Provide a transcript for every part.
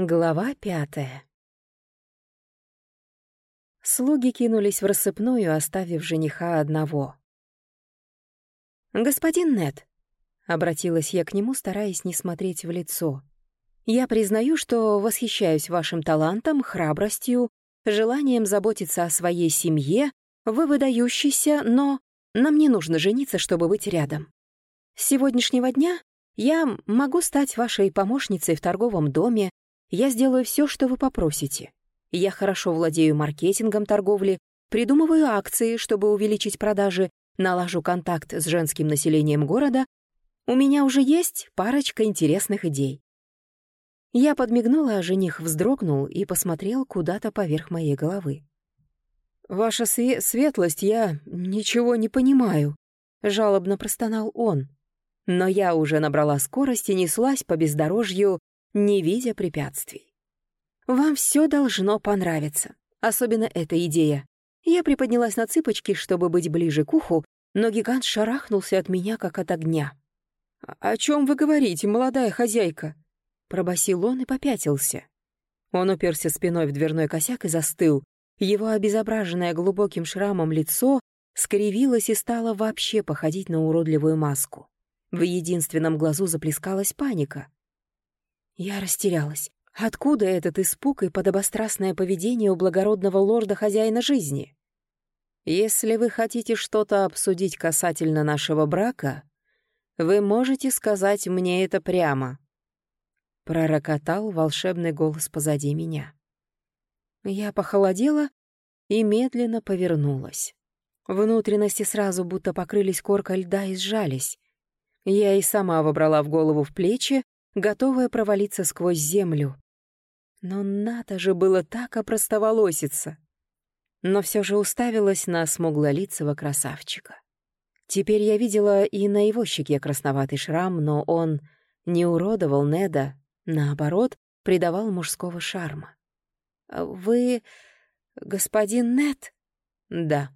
Глава пятая Слуги кинулись в рассыпную, оставив жениха одного. «Господин Нет», — обратилась я к нему, стараясь не смотреть в лицо, «я признаю, что восхищаюсь вашим талантом, храбростью, желанием заботиться о своей семье, вы выдающийся, но нам не нужно жениться, чтобы быть рядом. С сегодняшнего дня я могу стать вашей помощницей в торговом доме, я сделаю все, что вы попросите. Я хорошо владею маркетингом торговли, придумываю акции, чтобы увеличить продажи, налажу контакт с женским населением города. У меня уже есть парочка интересных идей. Я подмигнула, а жених вздрогнул и посмотрел куда-то поверх моей головы. «Ваша све светлость, я ничего не понимаю», — жалобно простонал он. Но я уже набрала скорость и неслась по бездорожью, не видя препятствий. «Вам все должно понравиться, особенно эта идея». Я приподнялась на цыпочки, чтобы быть ближе к уху, но гигант шарахнулся от меня, как от огня. «О чем вы говорите, молодая хозяйка?» Пробасил он и попятился. Он уперся спиной в дверной косяк и застыл. Его обезображенное глубоким шрамом лицо скривилось и стало вообще походить на уродливую маску. В единственном глазу заплескалась паника. Я растерялась. Откуда этот испуг и подобострастное поведение у благородного лорда-хозяина жизни? Если вы хотите что-то обсудить касательно нашего брака, вы можете сказать мне это прямо. Пророкотал волшебный голос позади меня. Я похолодела и медленно повернулась. Внутренности сразу будто покрылись коркой льда и сжались. Я и сама вобрала в голову в плечи, готовая провалиться сквозь землю. Но надо же было так опростоволоситься. Но все же уставилась на смуглолицего красавчика. Теперь я видела и на его щеке красноватый шрам, но он не уродовал Неда, наоборот, придавал мужского шарма. «А «Вы господин Нед?» «Да».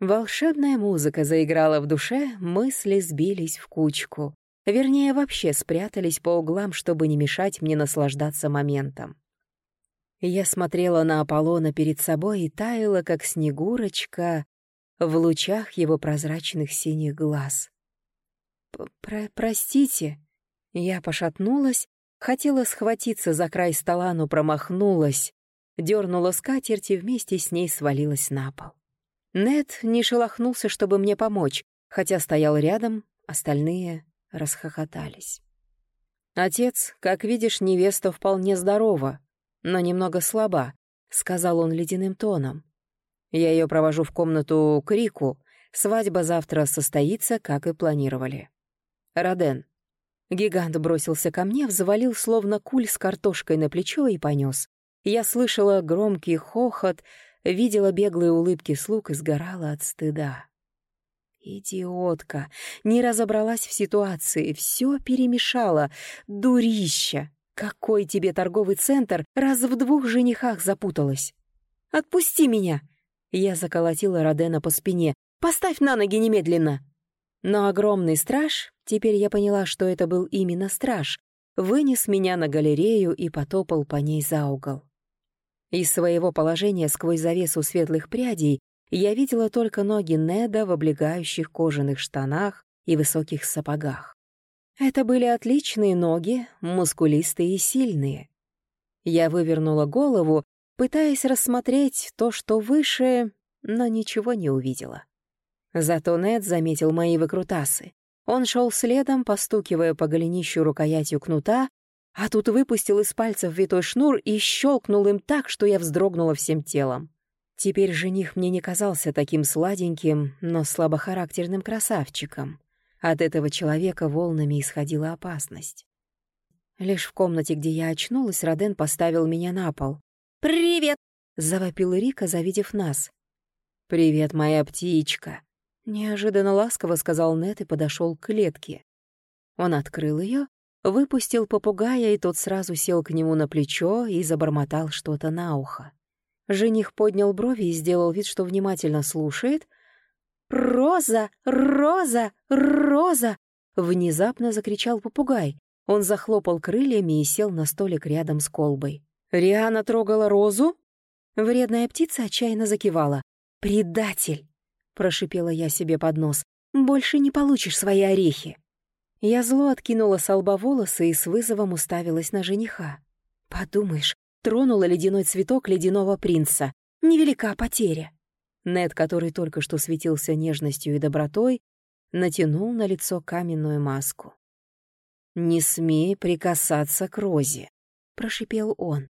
Волшебная музыка заиграла в душе, мысли сбились в кучку. Вернее, вообще спрятались по углам, чтобы не мешать мне наслаждаться моментом. Я смотрела на Аполлона перед собой и таяла, как снегурочка, в лучах его прозрачных синих глаз. Про «Простите», я пошатнулась, хотела схватиться за край стола, но промахнулась, дернула скатерть и вместе с ней свалилась на пол. Нед не шелохнулся, чтобы мне помочь, хотя стоял рядом, остальные расхохотались. «Отец, как видишь, невеста вполне здорова, но немного слаба», — сказал он ледяным тоном. «Я ее провожу в комнату к Рику. Свадьба завтра состоится, как и планировали. Роден». Гигант бросился ко мне, взвалил словно куль с картошкой на плечо и понес. Я слышала громкий хохот, видела беглые улыбки слуг и сгорала от стыда. Идиотка. Не разобралась в ситуации, все перемешала. Дурища. Какой тебе торговый центр, раз в двух женихах запуталась? Отпусти меня. Я заколотила Родена по спине. Поставь на ноги немедленно. Но огромный страж, теперь я поняла, что это был именно страж, вынес меня на галерею и потопал по ней за угол. Из своего положения сквозь завесу светлых прядей я видела только ноги Неда в облегающих кожаных штанах и высоких сапогах. Это были отличные ноги, мускулистые и сильные. Я вывернула голову, пытаясь рассмотреть то, что выше, но ничего не увидела. Зато Нед заметил мои выкрутасы. Он шел следом, постукивая по голенищу рукоятью кнута, а тут выпустил из пальцев витой шнур и щелкнул им так, что я вздрогнула всем телом. Теперь жених мне не казался таким сладеньким, но слабохарактерным красавчиком. От этого человека волнами исходила опасность. Лишь в комнате, где я очнулась, Роден поставил меня на пол. «Привет!» — завопил Рика, завидев нас. «Привет, моя птичка!» — неожиданно ласково сказал Нет и подошел к клетке. Он открыл ее, выпустил попугая, и тот сразу сел к нему на плечо и забормотал что-то на ухо. Жених поднял брови и сделал вид, что внимательно слушает. «Роза! Роза! Роза!» — внезапно закричал попугай. Он захлопал крыльями и сел на столик рядом с колбой. «Риана трогала розу?» Вредная птица отчаянно закивала. «Предатель!» — прошипела я себе под нос. «Больше не получишь свои орехи!» Я зло откинула с лба волосы и с вызовом уставилась на жениха. «Подумаешь, тронула ледяной цветок ледяного принца. Невелика потеря!» Нед, который только что светился нежностью и добротой, натянул на лицо каменную маску. «Не смей прикасаться к Розе», — прошипел он.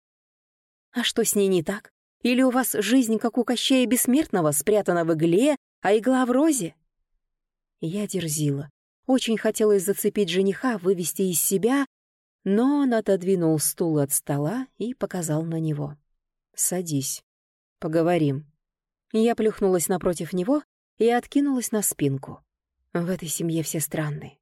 «А что с ней не так? Или у вас жизнь, как у Кощея Бессмертного, спрятана в игле, а игла в розе?» Я дерзила. Очень хотелось зацепить жениха, вывести из себя, но он отодвинул стул от стола и показал на него. «Садись. Поговорим». Я плюхнулась напротив него и откинулась на спинку. В этой семье все странные.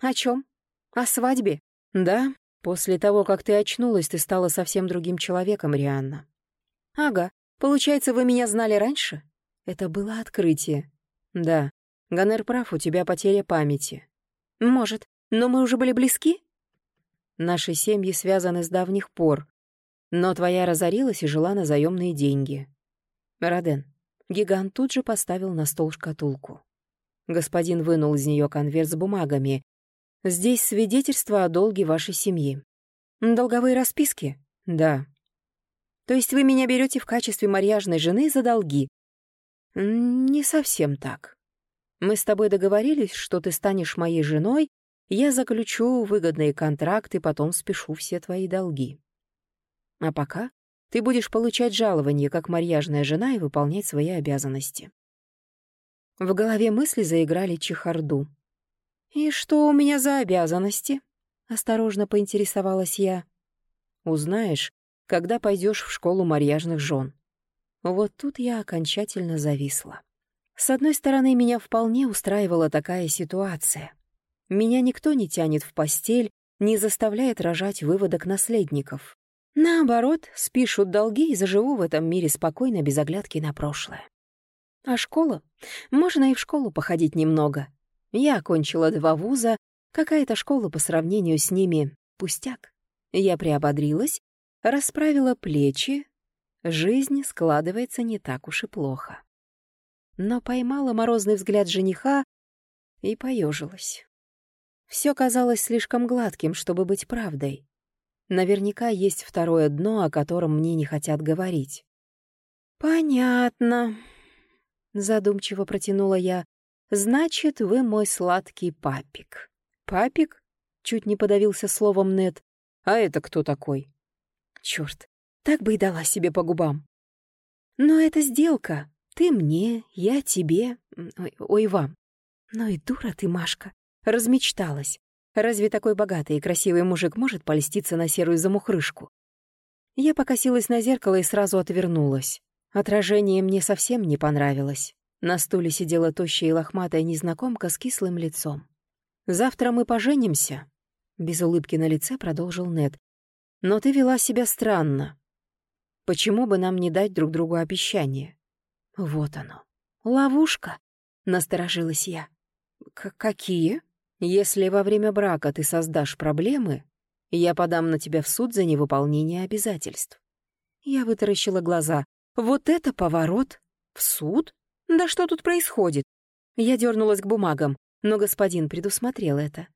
«О чем? О свадьбе?» «Да, после того, как ты очнулась, ты стала совсем другим человеком, Рианна». «Ага, получается, вы меня знали раньше?» Это было открытие. «Да, Ганер прав, у тебя потеря памяти». «Может, но мы уже были близки?» «Наши семьи связаны с давних пор, но твоя разорилась и жила на заемные деньги». «Роден». Гигант тут же поставил на стол шкатулку. Господин вынул из нее конверт с бумагами, Здесь свидетельство о долге вашей семьи. Долговые расписки? Да. То есть вы меня берете в качестве марьяжной жены за долги? Не совсем так. Мы с тобой договорились, что ты станешь моей женой, я заключу выгодные контракты, потом спешу все твои долги. А пока ты будешь получать жалование как марьяжная жена и выполнять свои обязанности. В голове мысли заиграли чехарду. «И что у меня за обязанности?» — осторожно поинтересовалась я. «Узнаешь, когда пойдешь в школу марьяжных жен». Вот тут я окончательно зависла. С одной стороны, меня вполне устраивала такая ситуация. Меня никто не тянет в постель, не заставляет рожать выводок наследников. Наоборот, спишут долги и заживу в этом мире спокойно, без оглядки на прошлое. А школа? Можно и в школу походить немного. Я окончила два вуза, какая-то школа по сравнению с ними — пустяк. Я приободрилась, расправила плечи. Жизнь складывается не так уж и плохо. Но поймала морозный взгляд жениха и поежилась. Все казалось слишком гладким, чтобы быть правдой. Наверняка есть второе дно, о котором мне не хотят говорить. «Понятно», — задумчиво протянула я. Значит, вы мой сладкий папик. Папик? Чуть не подавился словом Нед. А это кто такой? Черт, так бы и дала себе по губам. Но это сделка. Ты мне, я тебе, ой, ой вам. Ну и дура ты, Машка, размечталась. Разве такой богатый и красивый мужик может польститься на серую замухрышку? Я покосилась на зеркало и сразу отвернулась. Отражение мне совсем не понравилось. На стуле сидела тощая и лохматая незнакомка с кислым лицом. «Завтра мы поженимся», — без улыбки на лице продолжил Нед. «Но ты вела себя странно. Почему бы нам не дать друг другу обещание?» «Вот оно. Ловушка», — насторожилась я. «Какие? Если во время брака ты создашь проблемы, я подам на тебя в суд за невыполнение обязательств». Я вытаращила глаза. «Вот это поворот! В суд? «Да что тут происходит?» Я дернулась к бумагам, но господин предусмотрел это.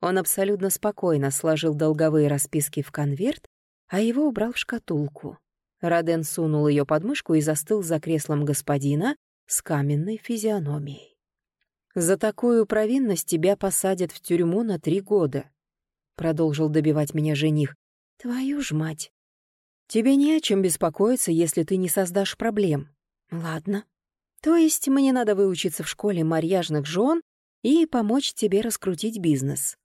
Он абсолютно спокойно сложил долговые расписки в конверт, а его убрал в шкатулку. Роден сунул ее под мышку и застыл за креслом господина с каменной физиономией. «За такую провинность тебя посадят в тюрьму на три года», — продолжил добивать меня жених. «Твою ж мать! Тебе не о чем беспокоиться, если ты не создашь проблем. Ладно, то есть мне надо выучиться в школе марьяжных жен и помочь тебе раскрутить бизнес.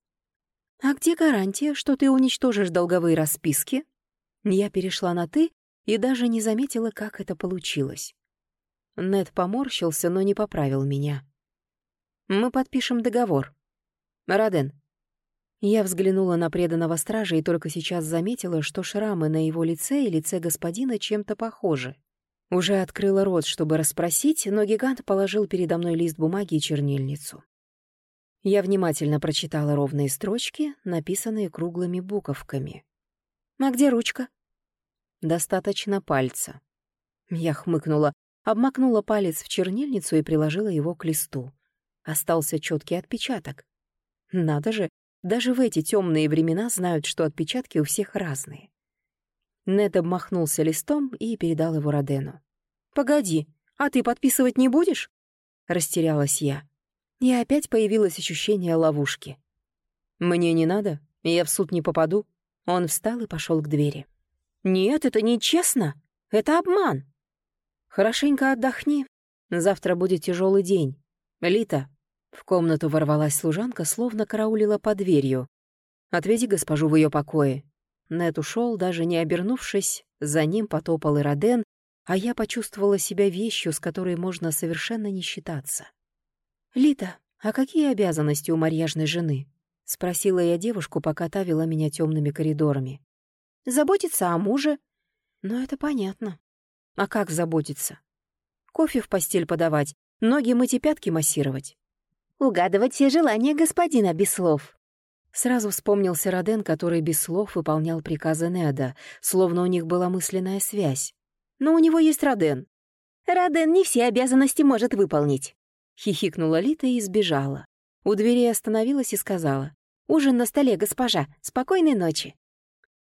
А где гарантия, что ты уничтожишь долговые расписки? Я перешла на «ты» и даже не заметила, как это получилось. Нед поморщился, но не поправил меня. «Мы подпишем договор. Раден». Я взглянула на преданного стража и только сейчас заметила, что шрамы на его лице и лице господина чем-то похожи. Уже открыла рот, чтобы расспросить, но гигант положил передо мной лист бумаги и чернильницу. Я внимательно прочитала ровные строчки, написанные круглыми буковками. «А где ручка?» «Достаточно пальца». Я хмыкнула, обмакнула палец в чернильницу и приложила его к листу. Остался четкий отпечаток. Надо же, даже в эти темные времена знают, что отпечатки у всех разные. Нед обмахнулся листом и передал его Родену. «Погоди, а ты подписывать не будешь?» Растерялась я. И опять появилось ощущение ловушки. «Мне не надо, я в суд не попаду». Он встал и пошел к двери. «Нет, это нечестно. Это обман». «Хорошенько отдохни. Завтра будет тяжелый день. Лита». В комнату ворвалась служанка, словно караулила под дверью. «Отведи госпожу в ее покое». Нет ушел, даже не обернувшись, за ним потопал и Роден, а я почувствовала себя вещью, с которой можно совершенно не считаться. «Лита, а какие обязанности у марьяжной жены?» — спросила я девушку, пока та вела меня темными коридорами. «Заботиться о муже». «Ну, это понятно. А как заботиться? Кофе в постель подавать, ноги мыть и пятки массировать». «Угадывать все желания господина без слов». Сразу вспомнился Роден, который без слов выполнял приказы Неда, словно у них была мысленная связь. «Но у него есть Роден». «Роден не все обязанности может выполнить», Хихикнула Лита и сбежала. У двери остановилась и сказала. «Ужин на столе, госпожа. Спокойной ночи».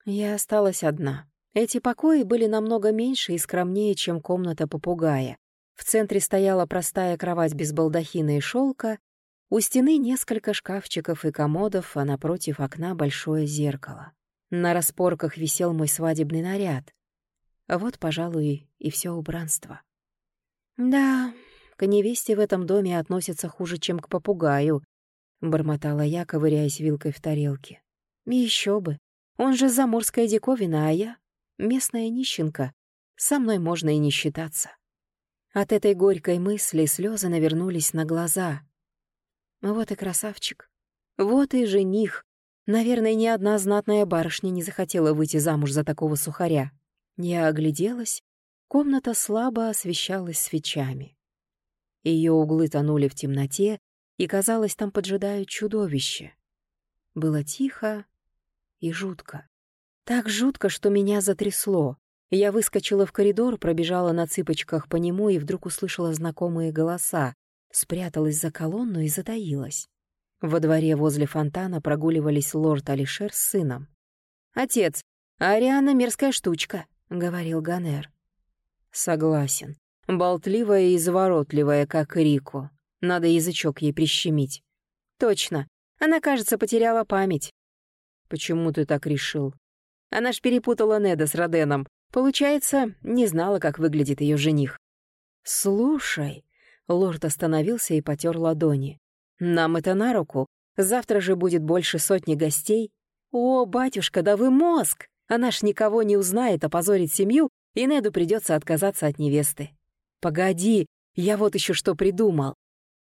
Я осталась одна. Эти покои были намного меньше и скромнее, чем комната попугая. В центре стояла простая кровать без балдахина и шелка, у стены несколько шкафчиков и комодов, а напротив окна большое зеркало. На распорках висел мой свадебный наряд. Вот, пожалуй, и все убранство. Да, к невесте в этом доме относятся хуже, чем к попугаю», — бормотала я, ковыряясь вилкой в тарелке. Еще бы. Он же заморская диковина, а я — местная нищенка. Со мной можно и не считаться». От этой горькой мысли слезы навернулись на глаза. Вот и красавчик. Вот и жених. Наверное, ни одна знатная барышня не захотела выйти замуж за такого сухаря. Я огляделась. Комната слабо освещалась свечами. Ее углы тонули в темноте, и, казалось, там поджидают чудовище. Было тихо и жутко. Так жутко, что меня затрясло. Я выскочила в коридор, пробежала на цыпочках по нему и вдруг услышала знакомые голоса, спряталась за колонну и затаилась. Во дворе возле фонтана прогуливались лорд Алишер с сыном. «Отец, Ариана мерзкая штучка», — говорил Ганер. «Согласен. Болтливая и изворотливая, как Рико. Надо язычок ей прищемить. Точно. Она, кажется, потеряла память. Почему ты так решил? Она ж перепутала Неда с Роденом. Получается, не знала, как выглядит ее жених. Слушай, лорд остановился и потер ладони. Нам это на руку. Завтра же будет больше сотни гостей. О, батюшка, да вы мозг! Она ж никого не узнает, опозорит семью, и Неду придется отказаться от невесты. «Погоди, я вот еще что придумал.